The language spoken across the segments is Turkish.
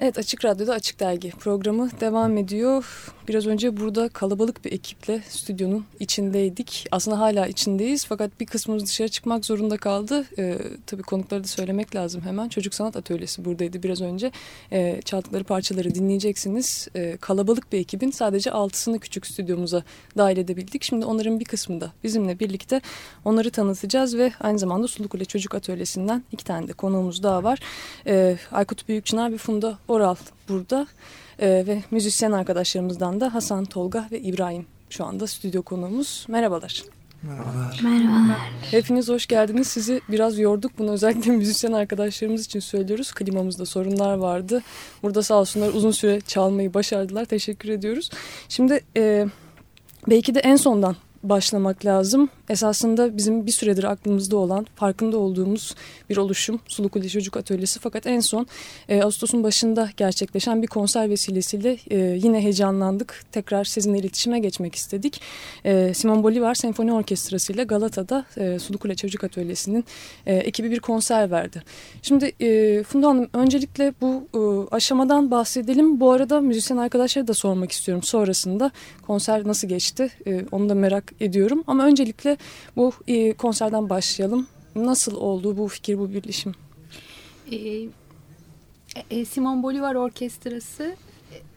Evet Açık Radyo'da Açık Dergi programı devam ediyor. Biraz önce burada kalabalık bir ekiple stüdyonun içindeydik. Aslında hala içindeyiz fakat bir kısmımız dışarı çıkmak zorunda kaldı. Ee, tabii konukları da söylemek lazım hemen. Çocuk Sanat Atölyesi buradaydı biraz önce. Ee, çaldıkları parçaları dinleyeceksiniz. Ee, kalabalık bir ekibin sadece altısını küçük stüdyomuza dahil edebildik. Şimdi onların bir kısmı da bizimle birlikte onları tanıtacağız ve aynı zamanda Sulukule Çocuk Atölyesi'nden iki tane de konuğumuz daha var. Ee, Aykut Büyükçınar ve Funda Oral burada e, ve müzisyen arkadaşlarımızdan da Hasan, Tolga ve İbrahim şu anda stüdyo konuğumuz. Merhabalar. Merhabalar. Merhabalar. Hepiniz hoş geldiniz. Sizi biraz yorduk. Bunu özellikle müzisyen arkadaşlarımız için söylüyoruz. Klimamızda sorunlar vardı. Burada sağ olsunlar uzun süre çalmayı başardılar. Teşekkür ediyoruz. Şimdi e, belki de en sondan başlamak lazım. Esasında bizim bir süredir aklımızda olan, farkında olduğumuz bir oluşum Sulukuli Çocuk Atölyesi. Fakat en son e, Ağustos'un başında gerçekleşen bir konser vesilesiyle e, yine heyecanlandık. Tekrar sizinle iletişime geçmek istedik. E, Simon Bolivar Senfoni Orkestrası ile Galata'da e, Sulukule Çocuk Atölyesi'nin e, ekibi bir konser verdi. Şimdi e, Funda Hanım öncelikle bu e, aşamadan bahsedelim. Bu arada müzisyen arkadaşlara da sormak istiyorum sonrasında. Konser nasıl geçti e, onu da merak ediyorum. Ama öncelikle bu e, konserden başlayalım. Nasıl oldu bu fikir, bu birleşim? Ee, e, Simon Bolivar Orkestrası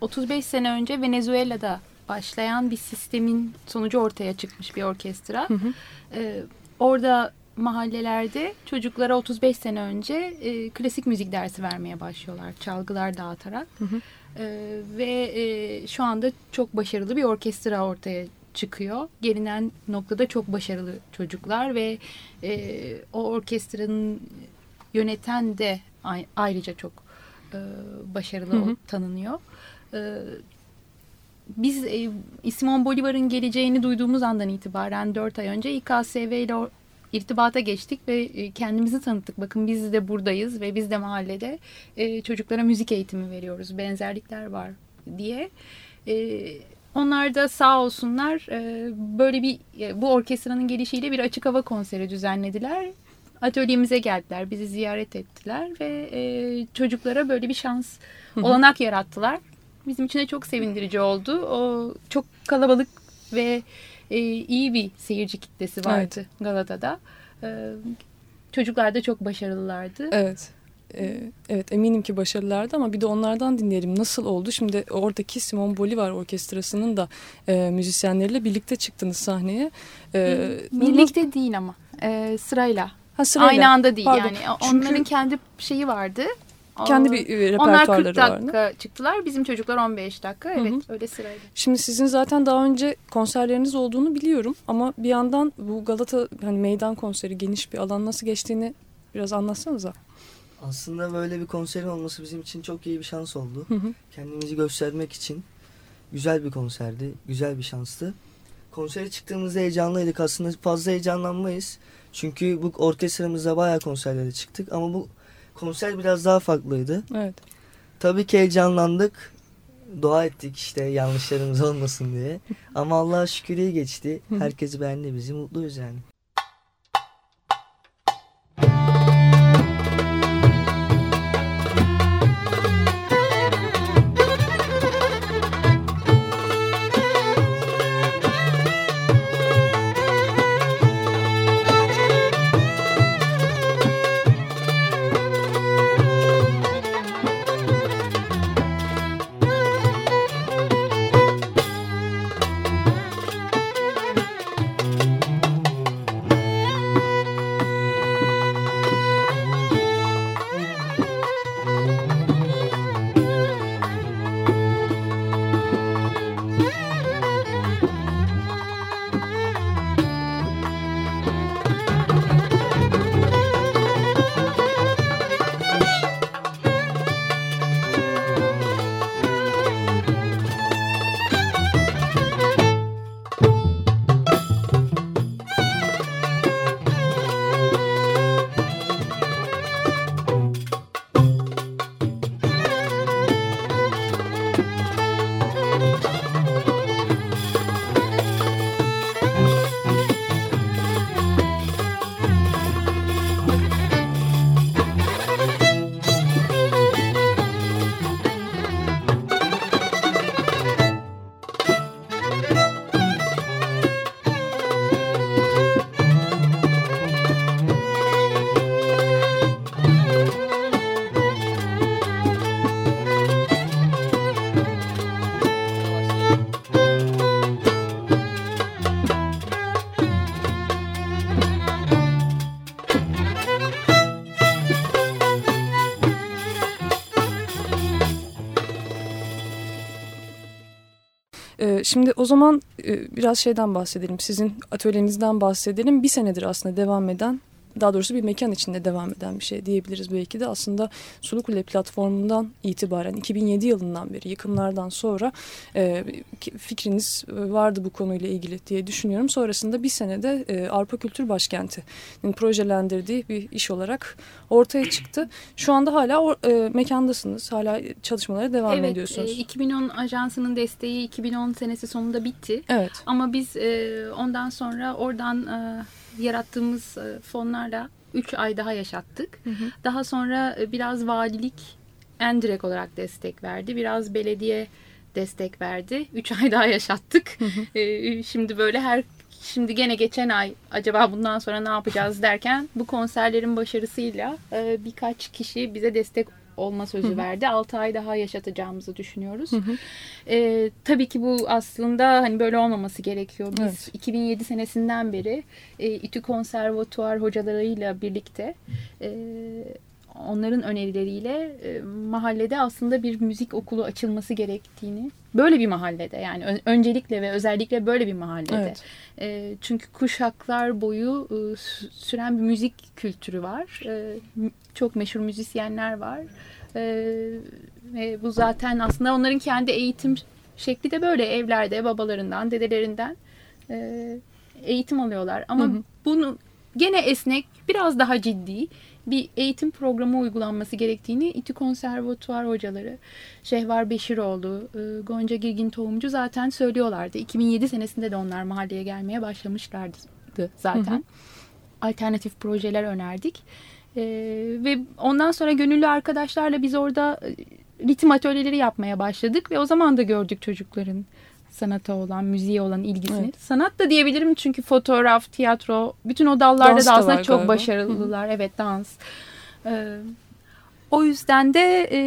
35 e, sene önce Venezuela'da başlayan bir sistemin sonucu ortaya çıkmış bir orkestra. Hı hı. Ee, orada mahallelerde çocuklara 35 sene önce e, klasik müzik dersi vermeye başlıyorlar. Çalgılar dağıtarak. Hı hı. Ee, ve e, şu anda çok başarılı bir orkestra ortaya çıkıyor. Gelinen noktada çok başarılı çocuklar ve e, o orkestranın yöneten de ayrıca çok e, başarılı hı hı. tanınıyor. E, biz e, Simon Bolivar'ın geleceğini duyduğumuz andan itibaren 4 ay önce İKSV ile irtibata geçtik ve e, kendimizi tanıttık. Bakın biz de buradayız ve biz de mahallede e, çocuklara müzik eğitimi veriyoruz. Benzerlikler var diye. E, onlar da sağ olsunlar e, böyle bir e, bu orkestranın gelişiyle bir açık hava konseri düzenlediler. Atölyemize geldiler, bizi ziyaret ettiler ve e, çocuklara böyle bir şans, olanak yarattılar. Bizim için de çok sevindirici oldu. O çok kalabalık ve iyi bir seyirci kitlesi vardı evet. Galata'da. Çocuklar da çok başarılılardı. Evet. Ee, evet eminim ki başarılardı ama bir de onlardan dinleyelim. Nasıl oldu? Şimdi oradaki Simon Bolivar Orkestrası'nın da e, müzisyenleriyle birlikte çıktınız sahneye. Ee, birlikte nasıl... değil ama e, sırayla. Ha, sırayla. Aynı anda değil Pardon. yani. Çünkü... Onların kendi şeyi vardı. Kendi bir e, repertuarları Onlar 40 dakika vardı. çıktılar. Bizim çocuklar 15 dakika. Evet Hı -hı. öyle sırayla. Şimdi sizin zaten daha önce konserleriniz olduğunu biliyorum. Ama bir yandan bu Galata hani meydan konseri geniş bir alan nasıl geçtiğini biraz anlatsanıza. Aslında böyle bir konserin olması bizim için çok iyi bir şans oldu. Hı hı. Kendimizi göstermek için güzel bir konserdi, güzel bir şanstı. Konsere çıktığımızda heyecanlıydık. Aslında fazla heyecanlanmayız. Çünkü bu orkestramızda bayağı konserlere çıktık ama bu konser biraz daha farklıydı. Evet. Tabii ki heyecanlandık. Dua ettik işte yanlışlarımız olmasın diye. Ama Allah'a şükür iyi geçti. Herkes beğendi bizi. Mutluyuz yani. Şimdi o zaman e, biraz şeyden bahsedelim. Sizin atölyenizden bahsedelim. Bir senedir aslında devam eden daha doğrusu bir mekan içinde devam eden bir şey diyebiliriz belki de. Aslında Sulukule platformundan itibaren 2007 yılından beri yıkımlardan sonra e, fikriniz vardı bu konuyla ilgili diye düşünüyorum. Sonrasında bir senede e, Avrupa Kültür Başkenti'nin projelendirdiği bir iş olarak ortaya çıktı. Şu anda hala o, e, mekandasınız. Hala çalışmalara devam evet, ediyorsunuz. Evet. 2010 ajansının desteği 2010 senesi sonunda bitti. Evet. Ama biz e, ondan sonra oradan... E, yarattığımız e, fonlarla 3 ay daha yaşattık. Hı hı. Daha sonra e, biraz valilik en direkt olarak destek verdi. Biraz belediye destek verdi. 3 ay daha yaşattık. Hı hı. E, şimdi böyle her şimdi gene geçen ay acaba bundan sonra ne yapacağız derken bu konserlerin başarısıyla birkaç kişi bize destek olma sözü hı hı. verdi. 6 ay daha yaşatacağımızı düşünüyoruz. Hı hı. E, tabii ki bu aslında hani böyle olmaması gerekiyor. Biz evet. 2007 senesinden beri e, İTÜ Konservatuar hocalarıyla birlikte e, onların önerileriyle e, mahallede aslında bir müzik okulu açılması gerektiğini böyle bir mahallede yani ön, öncelikle ve özellikle böyle bir mahallede. Evet. e, çünkü kuşaklar boyu e, süren bir müzik kültürü var. E, çok meşhur müzisyenler var. E, ve bu zaten aslında onların kendi eğitim şekli de böyle. Evlerde babalarından dedelerinden e, eğitim alıyorlar. Ama hı hı. bunu gene esnek biraz daha ciddi bir eğitim programı uygulanması gerektiğini İTÜ Konservatuvar hocaları Şehvar Beşiroğlu, e, Gonca Girgin Tohumcu zaten söylüyorlardı. 2007 senesinde de onlar mahalleye gelmeye başlamışlardı zaten. Hı hı. Alternatif projeler önerdik. Ee, ve ondan sonra gönüllü arkadaşlarla biz orada e, ritim atölyeleri yapmaya başladık ve o zaman da gördük çocukların sanata olan, müziğe olan ilgisini. Evet. Sanat da diyebilirim çünkü fotoğraf, tiyatro, bütün o dallarda dans da aslında çok galiba. başarılılar. Hı. Evet, dans. Ee, o yüzden de e,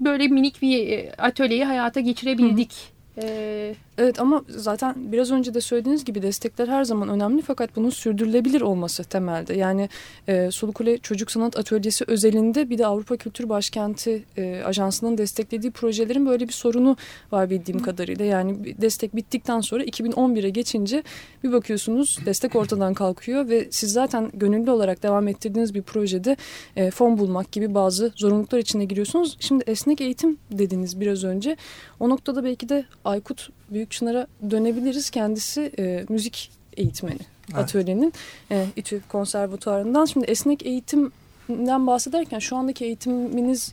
böyle minik bir e, atölyeyi hayata geçirebildik. Hı. Ee, Evet ama zaten biraz önce de söylediğiniz gibi destekler her zaman önemli fakat bunun sürdürülebilir olması temelde. Yani e, Sulukule Çocuk Sanat Atölyesi özelinde bir de Avrupa Kültür Başkenti e, Ajansı'nın desteklediği projelerin böyle bir sorunu var bildiğim Hı. kadarıyla. Yani destek bittikten sonra 2011'e geçince bir bakıyorsunuz destek ortadan kalkıyor ve siz zaten gönüllü olarak devam ettirdiğiniz bir projede e, fon bulmak gibi bazı zorunluluklar içine giriyorsunuz. Şimdi esnek eğitim dediniz biraz önce. O noktada belki de Aykut Büyükçınar'a dönebiliriz. Kendisi e, müzik eğitmeni evet. atölyenin e, İTÜ konservatuarından. Şimdi esnek eğitimden bahsederken şu andaki eğitiminiz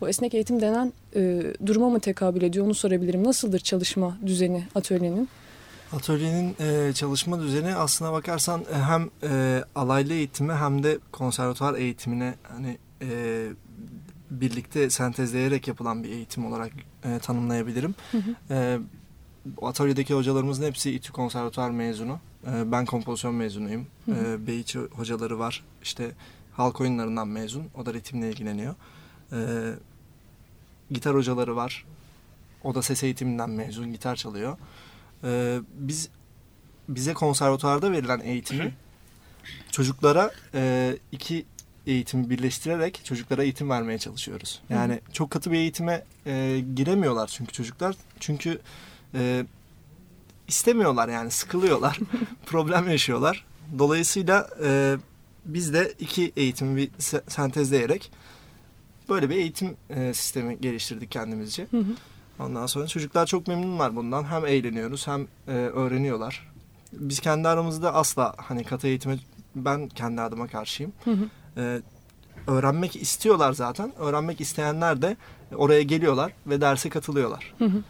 bu esnek eğitim denen e, duruma mı tekabül ediyor onu sorabilirim. Nasıldır çalışma düzeni atölyenin? Atölyenin e, çalışma düzeni aslına bakarsan e, hem e, alaylı eğitimi hem de konservatuvar eğitimine hani e, birlikte sentezleyerek yapılan bir eğitim olarak e, tanımlayabilirim. Hı hı. E, atölyedeki hocalarımızın hepsi İTÜ Konservatuar mezunu. E, ben kompozisyon mezunuyum. E, Beyiçi hocaları var. İşte halk oyunlarından mezun. O da ritimle ilgileniyor. E, gitar hocaları var. O da ses eğitiminden mezun. Gitar çalıyor. E, biz bize konservatuarda verilen eğitimi çocuklara e, iki eğitimi birleştirerek çocuklara eğitim vermeye çalışıyoruz. Yani Hı. çok katı bir eğitime e, giremiyorlar çünkü çocuklar. Çünkü e, istemiyorlar yani sıkılıyorlar. problem yaşıyorlar. Dolayısıyla e, biz de iki eğitimi bir sentezleyerek böyle bir eğitim e, sistemi geliştirdik kendimizce. Hı hı. Ondan sonra çocuklar çok memnunlar bundan. Hem eğleniyoruz hem e, öğreniyorlar. Biz kendi aramızda asla hani katı eğitime ben kendi adıma karşıyım. Hı hı. E, öğrenmek istiyorlar zaten. Öğrenmek isteyenler de oraya geliyorlar ve derse katılıyorlar. Hı hı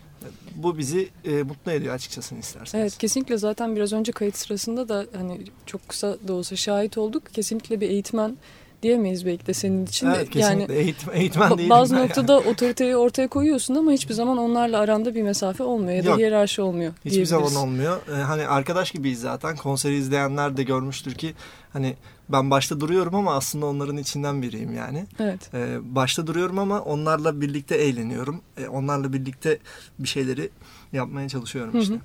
bu bizi e, mutlu ediyor açıkçası isterseniz. Evet kesinlikle zaten biraz önce kayıt sırasında da hani çok kısa da olsa şahit olduk. Kesinlikle bir eğitmen diyemeyiz belki de senin için evet, kesinlikle yani eğitim, eğitmen değilim Bazı noktada yani. otoriteyi ortaya koyuyorsun ama hiçbir zaman onlarla aranda bir mesafe olmuyor ya da Yok, hiyerarşi olmuyor Hiçbir zaman olmuyor. Ee, hani arkadaş gibiyiz zaten. Konseri izleyenler de görmüştür ki hani ben başta duruyorum ama aslında onların içinden biriyim yani. Evet. Ee, başta duruyorum ama onlarla birlikte eğleniyorum. Ee, onlarla birlikte bir şeyleri yapmaya çalışıyorum işte. Hı hı.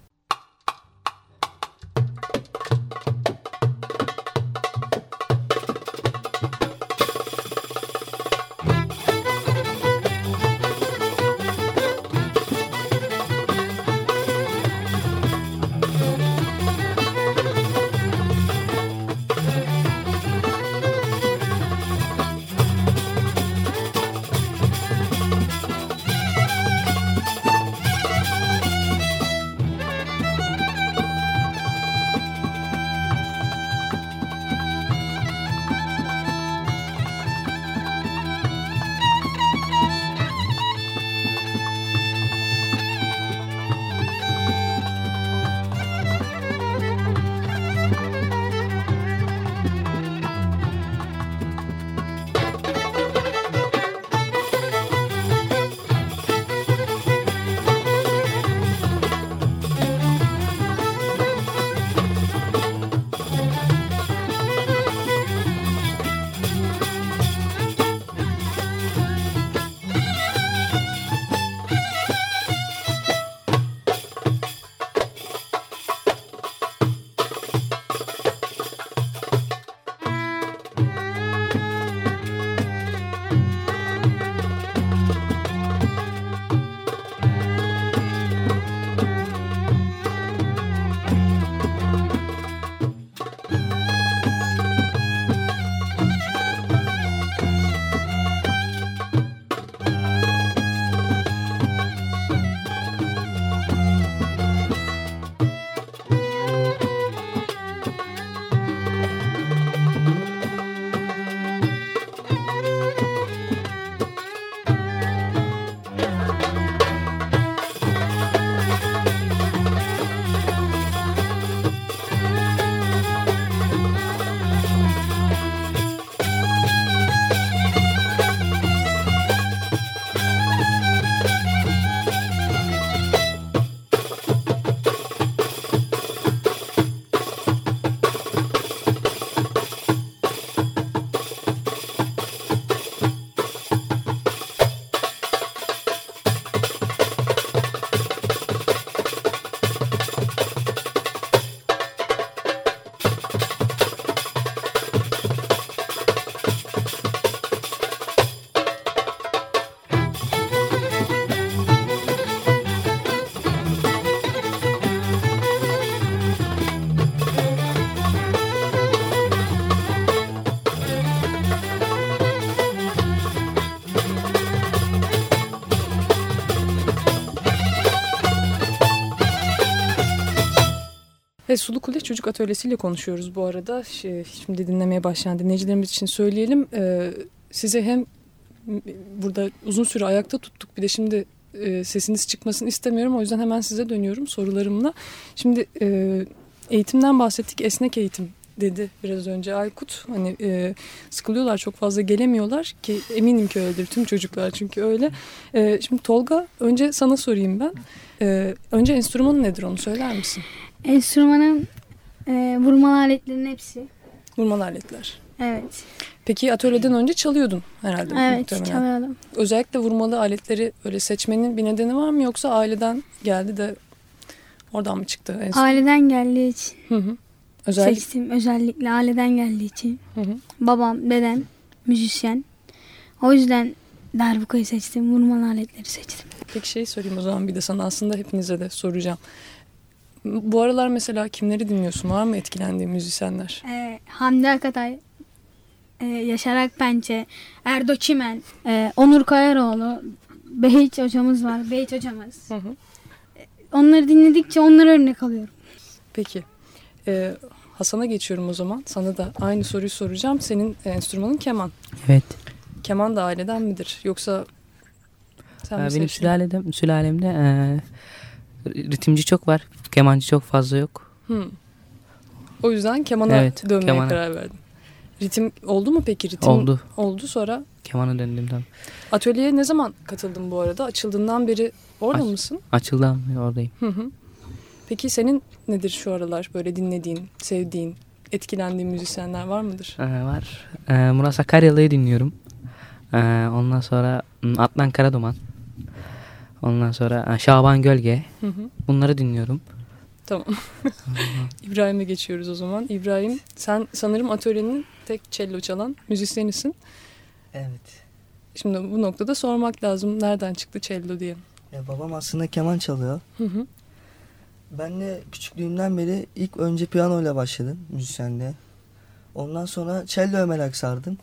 Evet Sulu Kule Çocuk Atölyesi ile konuşuyoruz bu arada. Şey, şimdi dinlemeye başlayan dinleyicilerimiz için söyleyelim. Ee, size hem burada uzun süre ayakta tuttuk bir de şimdi e, sesiniz çıkmasını istemiyorum. O yüzden hemen size dönüyorum sorularımla. Şimdi e, eğitimden bahsettik. Esnek eğitim dedi biraz önce Aykut. Hani e, sıkılıyorlar çok fazla gelemiyorlar ki eminim ki öyledir tüm çocuklar çünkü öyle. E, şimdi Tolga önce sana sorayım ben. E, önce enstrümanı nedir onu söyler misin? Enstrümanın e, vurmalı aletlerin hepsi. Vurmalı aletler. Evet. Peki atölyeden önce çalıyordun herhalde. Evet muhtemelen. çalıyordum. Özellikle vurmalı aletleri öyle seçmenin bir nedeni var mı yoksa aileden geldi de oradan mı çıktı? enstrüman? Aileden geldiği için Hı hı. Özellikle. seçtim. Özellikle aileden geldiği için. Hı hı. Babam, dedem müzisyen. O yüzden darbukayı seçtim. Vurmalı aletleri seçtim. Peki şey sorayım o zaman bir de sana aslında hepinize de soracağım. Bu aralar mesela kimleri dinliyorsun? Var mı etkilendiğin müzisyenler? E, Hamdi Akatay, e, Yaşar Akpençe, Erdo Çimen, e, Onur Kayaroğlu, Behiç hocamız var. Behiç hocamız. Hı hı. Onları dinledikçe onlara örnek alıyorum. Peki. Ee, Hasan'a geçiyorum o zaman. Sana da aynı soruyu soracağım. Senin enstrümanın keman. Evet. Keman da aileden midir? Yoksa sen Ee, mi Benim seçtin? sülalemde e, ritimci çok var. Kemancı çok fazla yok. Hı. O yüzden kemana Evet, dönmeye kemana. karar verdin. Ritim oldu mu peki? Ritim Oldu. Oldu sonra. Kemana döndüm tam. Atölyeye ne zaman katıldın bu arada? Açıldığından beri orada Aç- mısın? Açıldım oradayım. Hı hı. Peki senin nedir şu aralar böyle dinlediğin, sevdiğin, etkilendiğin müzisyenler var mıdır? Ee, var. Ee, Murat Sakaryalı'yı dinliyorum. Ee, ondan sonra hmm, Adnan Karaduman. Ondan sonra Şaban Gölge. Hı hı. Bunları dinliyorum. Tamam. İbrahim'e geçiyoruz o zaman. İbrahim sen sanırım atölyenin tek cello çalan müzisyenisin. Evet. Şimdi bu noktada sormak lazım nereden çıktı cello diye. Ya babam aslında keman çalıyor. Hı hı. Ben de küçüklüğümden beri ilk önce piyanoyla başladım müzisyenliğe. Ondan sonra cello'ya merak sardım.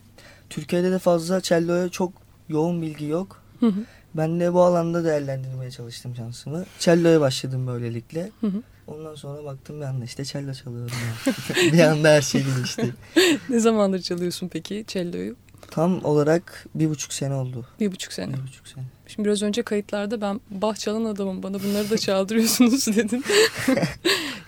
Türkiye'de de fazla cello'ya çok yoğun bilgi yok. Hı hı. Ben de bu alanda değerlendirmeye çalıştım şansımı. Cello'ya başladım böylelikle. Hı hı. Ondan sonra baktım bir anda işte cello çalıyorum ya. bir anda her şey değişti. Ne zamandır çalıyorsun peki cello'yu? Tam olarak bir buçuk sene oldu. Bir buçuk sene. Bir buçuk sene. Şimdi biraz önce kayıtlarda ben bah çalan adamım bana bunları da çaldırıyorsunuz dedin.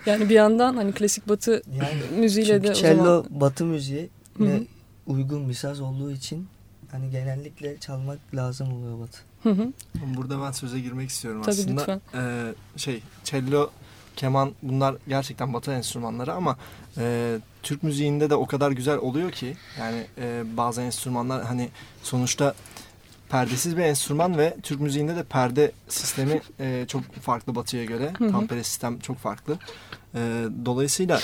yani bir yandan hani klasik batı Yani müziğiyle de o cello zaman... batı müziği ve uygun bir saz olduğu için hani genellikle çalmak lazım oluyor batı. Hı hı. Burada ben söze girmek istiyorum Tabii, aslında. lütfen. Ee, şey, cello, keman bunlar gerçekten batı enstrümanları ama e, Türk müziğinde de o kadar güzel oluyor ki yani e, bazı enstrümanlar hani sonuçta perdesiz bir enstrüman ve Türk müziğinde de perde sistemi e, çok farklı batıya göre. Hı hı. Tampere sistem çok farklı. E, dolayısıyla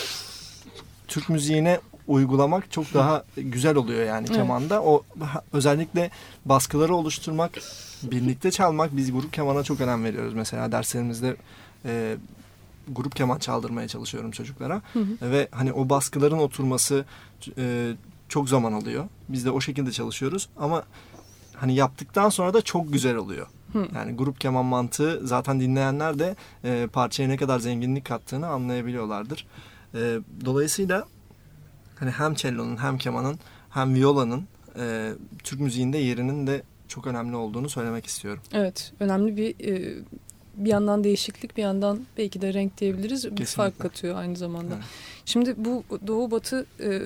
Türk müziğine uygulamak çok daha güzel oluyor yani Evet. kemanda. O ha- özellikle baskıları oluşturmak, birlikte çalmak biz grup kemana çok önem veriyoruz. Mesela derslerimizde e, grup keman çaldırmaya çalışıyorum çocuklara Hı hı. ve hani o baskıların oturması e, çok zaman alıyor. Biz de o şekilde çalışıyoruz ama hani yaptıktan sonra da çok güzel oluyor. Hı. Yani grup keman mantığı zaten dinleyenler de e, parçaya ne kadar zenginlik kattığını anlayabiliyorlardır. E, dolayısıyla hani hem cello'nun hem kemanın hem violanın e, Türk müziğinde yerinin de çok önemli olduğunu söylemek istiyorum. Evet önemli bir e, bir yandan değişiklik bir yandan belki de renk diyebiliriz. Bir Kesinlikle. fark katıyor aynı zamanda. Evet. Şimdi bu Doğu Batı e,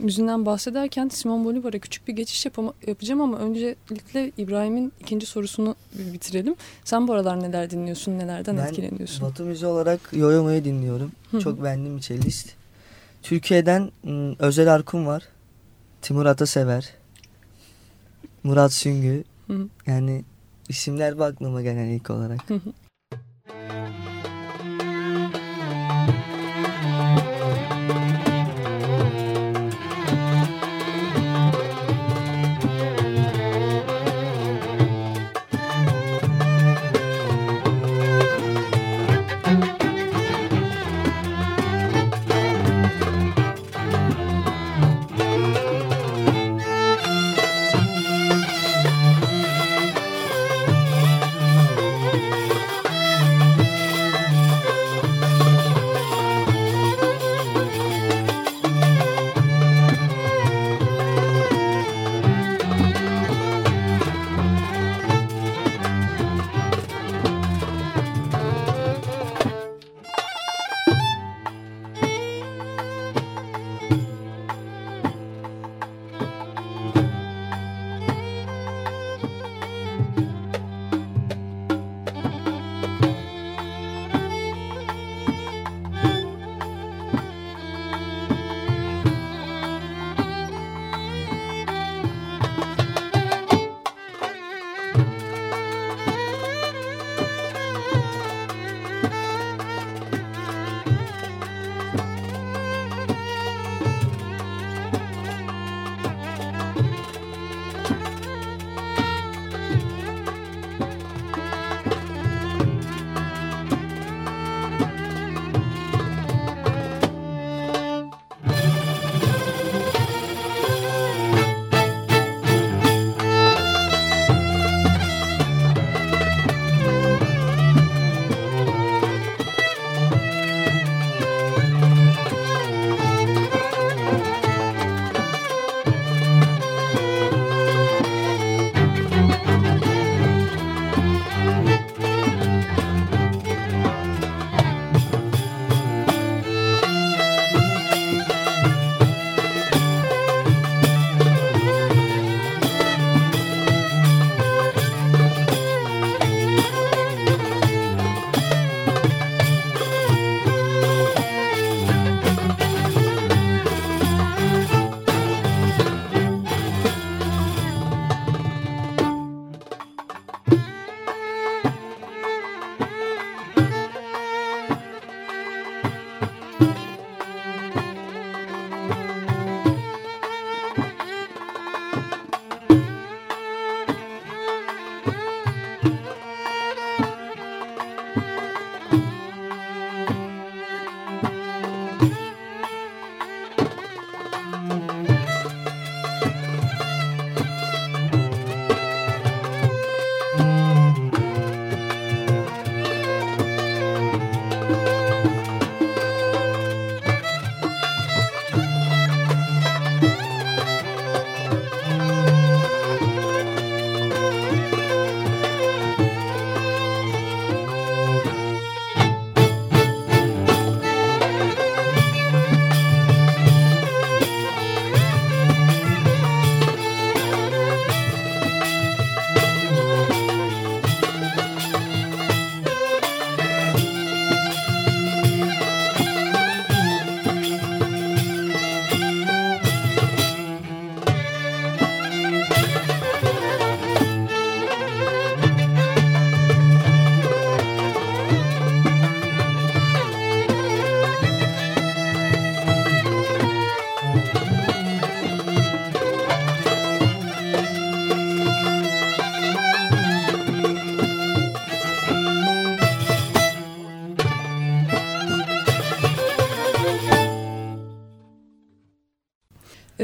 müziğinden bahsederken Simon Bolivar'a küçük bir geçiş yapama, yapacağım ama öncelikle İbrahim'in ikinci sorusunu bir bitirelim. Sen bu aralar neler dinliyorsun, nelerden Ben etkileniyorsun? Batı müziği olarak Yoyomo'yu dinliyorum. Hı hı. Çok beğendiğim bir cellist. Türkiye'den ım, Özel Arkun var. Timur Atasever. Murat Süngü. Hı hı. Yani isimler bu aklıma gelen ilk olarak. Hı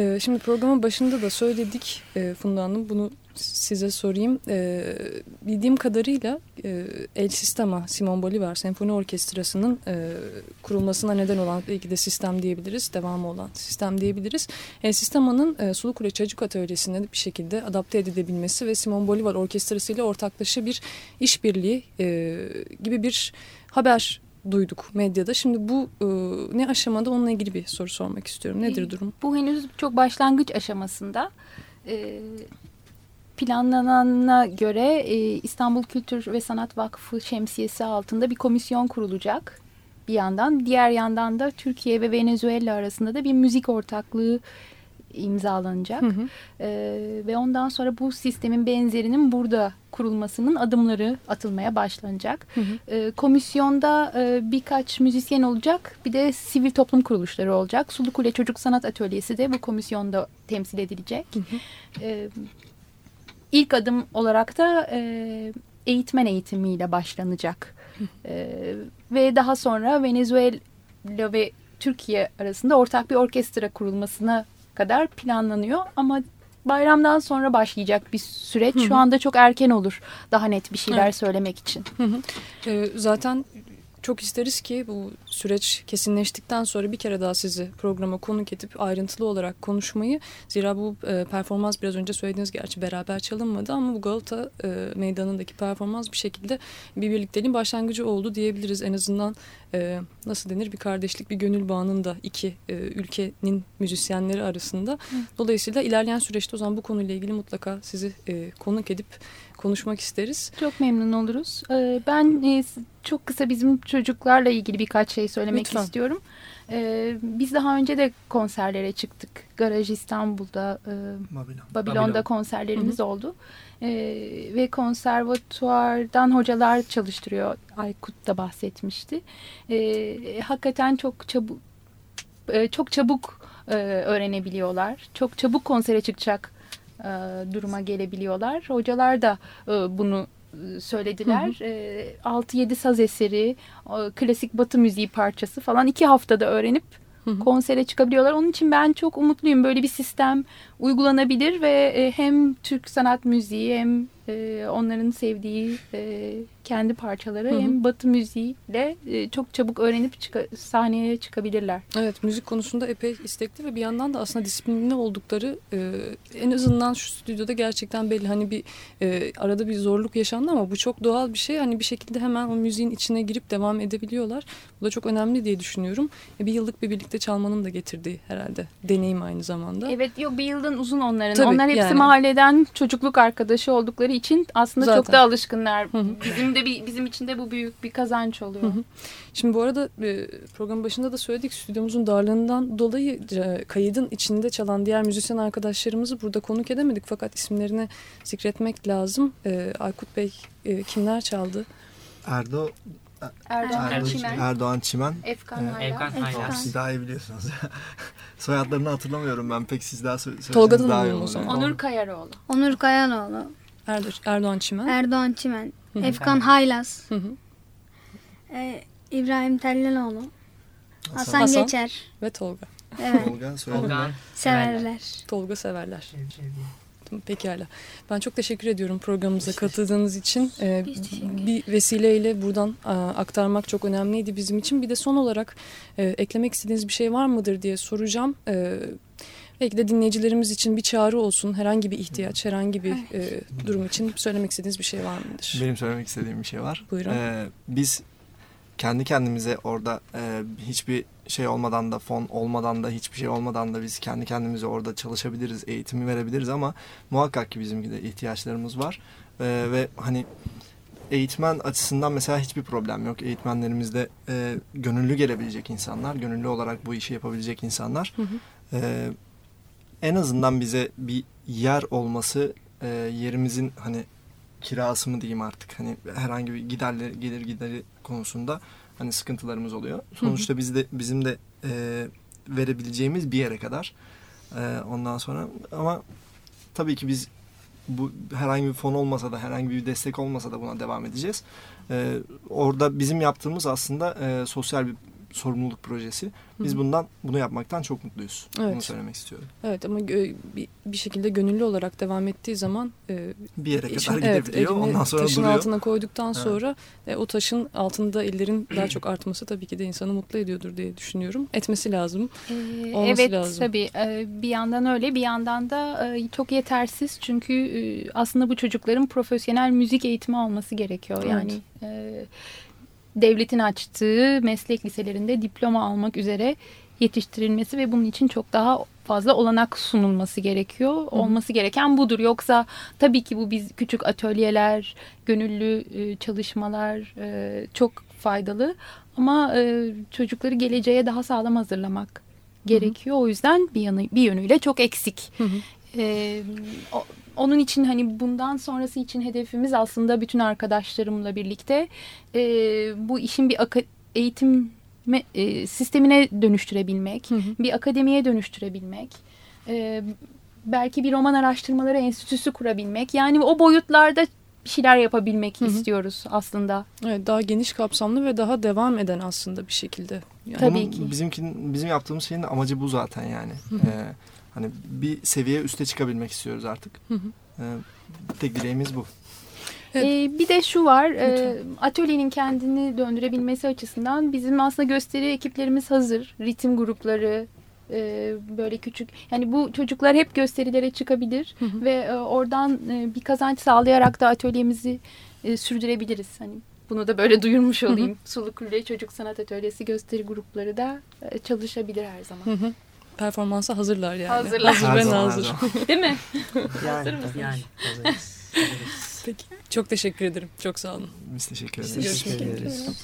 hı. şimdi programın başında da söyledik e, Funda Hanım. Bunu size sorayım. E, bildiğim kadarıyla e, El Sistema, Simon Bolivar Senfoni Orkestrası'nın e, kurulmasına neden olan belki de sistem diyebiliriz, devamı olan sistem diyebiliriz. El Sistema'nın e, Sulukule Çocuk Atölyesi'ne bir şekilde adapte edilebilmesi ve Simon Bolivar Orkestrası ile ortaklaşa bir işbirliği gibi bir haber duyduk medyada. Şimdi bu e, ne aşamada onunla ilgili bir soru sormak istiyorum. Nedir durum? Bu henüz çok başlangıç aşamasında. E, planlanana göre e, İstanbul Kültür ve Sanat Vakfı şemsiyesi altında bir komisyon kurulacak bir yandan. Diğer yandan da Türkiye ve Venezuela arasında da bir müzik ortaklığı imzalanacak. Hı hı. E, ve ondan sonra bu sistemin benzerinin burada kurulmasının adımları atılmaya başlanacak. Hı hı. E, komisyonda e, birkaç müzisyen olacak. Bir de sivil toplum kuruluşları olacak. Sulukule Çocuk Sanat Atölyesi de bu komisyonda temsil edilecek. Hı hı. E, ilk adım olarak da e, eğitmen eğitimiyle başlanacak. e, ve daha sonra Venezuela ve Türkiye arasında ortak bir orkestra kurulmasına kadar planlanıyor. Ama bayramdan sonra başlayacak bir süreç. Hı hı. Şu anda çok erken olur daha net bir şeyler evet. söylemek için. Hı hı. Ee, zaten çok isteriz ki bu süreç kesinleştikten sonra bir kere daha sizi programa konuk edip ayrıntılı olarak konuşmayı. Zira bu e, performans biraz önce söylediğiniz gerçi beraber çalınmadı ama bu Galata e, meydanındaki performans bir şekilde bir birlikteliğin başlangıcı oldu diyebiliriz. En azından e, nasıl denir bir kardeşlik bir gönül bağının da iki e, ülkenin müzisyenleri arasında. Hı. Dolayısıyla ilerleyen süreçte o zaman bu konuyla ilgili mutlaka sizi e, konuk edip konuşmak isteriz. Çok memnun oluruz. Ee, ben e, çok kısa bizim çocuklarla ilgili birkaç şey söylemek Lütfen. istiyorum. Ee, biz daha önce de konserlere çıktık. Garaj İstanbul'da, e, Babilon. Babilon'da Babilon. konserlerimiz Hı -hı. oldu. Ee, ve konservatuardan hocalar çalıştırıyor. Aykut da bahsetmişti. hakikaten çok çabuk e, çok çabuk öğrenebiliyorlar. Çok çabuk konsere çıkacak e, duruma gelebiliyorlar. Hocalar da e, bunu e, söylediler. Hı hı. E, 6-7 saz eseri, e, klasik batı müziği parçası falan iki haftada öğrenip hı hı. konsere çıkabiliyorlar. Onun için ben çok umutluyum. Böyle bir sistem uygulanabilir ve e, hem Türk sanat müziği hem e, onların sevdiği e, kendi parçaları Hı -hı. hem batı müziğiyle e, çok çabuk öğrenip çıka, sahneye çıkabilirler. Evet müzik konusunda epey istekli ve bir yandan da aslında disiplinli oldukları e, en azından şu stüdyoda gerçekten belli. Hani bir e, arada bir zorluk yaşandı ama bu çok doğal bir şey. Hani bir şekilde hemen o müziğin içine girip devam edebiliyorlar. Bu da çok önemli diye düşünüyorum. E, bir yıllık bir birlikte çalmanın da getirdiği herhalde deneyim aynı zamanda. Evet yok bir yıldan uzun onların. Tabii, Onlar hepsi yani. mahalleden çocukluk arkadaşı oldukları için aslında Zaten. çok da alışkınlar. Bizim de bir bizim için de bu büyük bir kazanç oluyor. Hı -hı. Şimdi bu arada e, programın başında da söyledik stüdyomuzun darlığından dolayı e, kaydın içinde çalan diğer müzisyen arkadaşlarımızı burada konuk edemedik fakat isimlerini zikretmek lazım. E, Aykut Bey kimler çaldı? Erdo Erdoğan, Erdoğan Çimen. Erdoğan Çimen. Efkan Hayla. Efkan. Siz daha iyi biliyorsunuz. Soyadlarını hatırlamıyorum ben. Pek siz daha söyleseniz Tolga'dan daha iyi olur. Onur Kayaroğlu. Onur Kayaroğlu. Erdo Erdoğan Çimen. Erdoğan Çimen. Efkan Haylaz. Hı hı. Ee, İbrahim Telleloğlu. Hasan, Hasan Geçer. Ve Tolga. Evet. Tolga, Tolga. Severler. Tolga Severler. Pekala. Ben çok teşekkür ediyorum programımıza katıldığınız için. Ee, bir vesileyle buradan a, aktarmak çok önemliydi bizim için. Bir de son olarak e, eklemek istediğiniz bir şey var mıdır diye soracağım. E, belki de dinleyicilerimiz için bir çağrı olsun. Herhangi bir ihtiyaç, herhangi bir e, durum için söylemek istediğiniz bir şey var mıdır? Benim söylemek istediğim bir şey var. Buyurun. Ee, biz kendi kendimize orada e, hiçbir şey olmadan da fon olmadan da hiçbir şey olmadan da biz kendi kendimize orada çalışabiliriz, eğitimi verebiliriz ama muhakkak ki bizim de ihtiyaçlarımız var. E, ve hani eğitmen açısından mesela hiçbir problem yok. Eğitmenlerimiz de e, gönüllü gelebilecek insanlar, gönüllü olarak bu işi yapabilecek insanlar. Hı hı. E, en azından bize bir yer olması, e, yerimizin hani kirası mı diyeyim artık hani herhangi bir giderler gelir gideri konusunda hani sıkıntılarımız oluyor. Sonuçta biz de bizim de e, verebileceğimiz bir yere kadar. E, ondan sonra ama tabii ki biz bu herhangi bir fon olmasa da herhangi bir destek olmasa da buna devam edeceğiz. E, orada bizim yaptığımız aslında e, sosyal bir sorumluluk projesi. Biz bundan bunu yapmaktan çok mutluyuz. Bunu Evet. söylemek istiyorum. Evet ama bir, şekilde gönüllü olarak devam ettiği zaman e, Bir yere kadar evet, gidebiliyor. elini Ondan sonra taşın duruyor. altına koyduktan Evet. sonra e, o taşın altında ellerin daha çok artması tabii ki de insanı mutlu ediyordur diye düşünüyorum. Etmesi lazım. Ee, Olması evet lazım. tabii Ee, bir yandan öyle bir yandan da e, çok yetersiz çünkü e, aslında bu çocukların profesyonel müzik eğitimi alması gerekiyor. Evet. Yani e, devletin açtığı meslek liselerinde diploma almak üzere yetiştirilmesi ve bunun için çok daha fazla olanak sunulması gerekiyor. Olması gereken budur. Yoksa tabii ki bu biz küçük atölyeler, gönüllü e, çalışmalar e, çok faydalı. Ama e, çocukları geleceğe daha sağlam hazırlamak gerekiyor. O yüzden bir yanı bir yönüyle çok eksik. Hı hı. E, o- onun için hani bundan sonrası için hedefimiz aslında bütün arkadaşlarımla birlikte e, bu işin bir eğitim me- e, sistemine dönüştürebilmek, Hı hı. bir akademiye dönüştürebilmek, e, belki bir roman araştırmaları enstitüsü kurabilmek. Yani o boyutlarda bir şeyler yapabilmek Hı hı. istiyoruz aslında. Evet, daha geniş kapsamlı ve daha devam eden aslında bir şekilde. Yani Tabii ki. Bizimkin, bizim yaptığımız şeyin amacı bu zaten yani. Ee, hani bir seviye üste çıkabilmek istiyoruz artık. Hı hı. Ee, tek dileğimiz bu. Evet. Ee, bir de şu var, e, atölyenin kendini döndürebilmesi açısından bizim aslında gösteri ekiplerimiz hazır. Ritim grupları, e, böyle küçük. Yani bu çocuklar hep gösterilere çıkabilir Hı hı. ve e, oradan e, bir kazanç sağlayarak da atölyemizi e, sürdürebiliriz. Hani bunu da böyle duyurmuş hı. olayım. Sulu Kule Çocuk Sanat Atölyesi gösteri grupları da e, çalışabilir her zaman. Hı hı. Performansa hazırlar yani. Hazırlar. Hazır ve nazır. Değil mi? Yani, mısınız? Yani. hazırız. hazırız. Peki. Çok teşekkür ederim. Çok sağ olun. Biz teşekkür Biz ederiz. teşekkür Görüşmek ederiz. üzere.